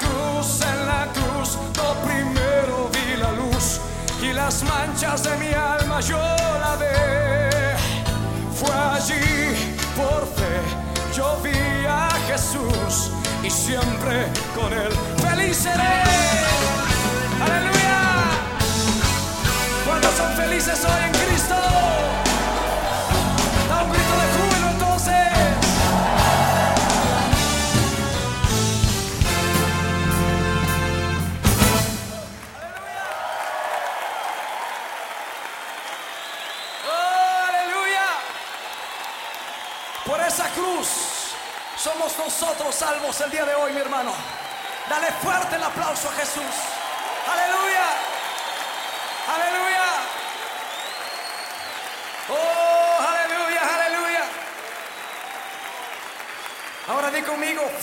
cruz, en la cruz, lo primero vi la luz y las manchas de mi alma yo la ve. Fue allí por fe, yo vi a Jesús y siempre con él feliz seré. Aleluya. ¿Cuántos son felices hoy en Por esa cruz somos nosotros salvos el día de hoy, mi hermano. Dale fuerte el aplauso a Jesús. Aleluya. Aleluya. Oh, aleluya, aleluya. Ahora di conmigo fuerte.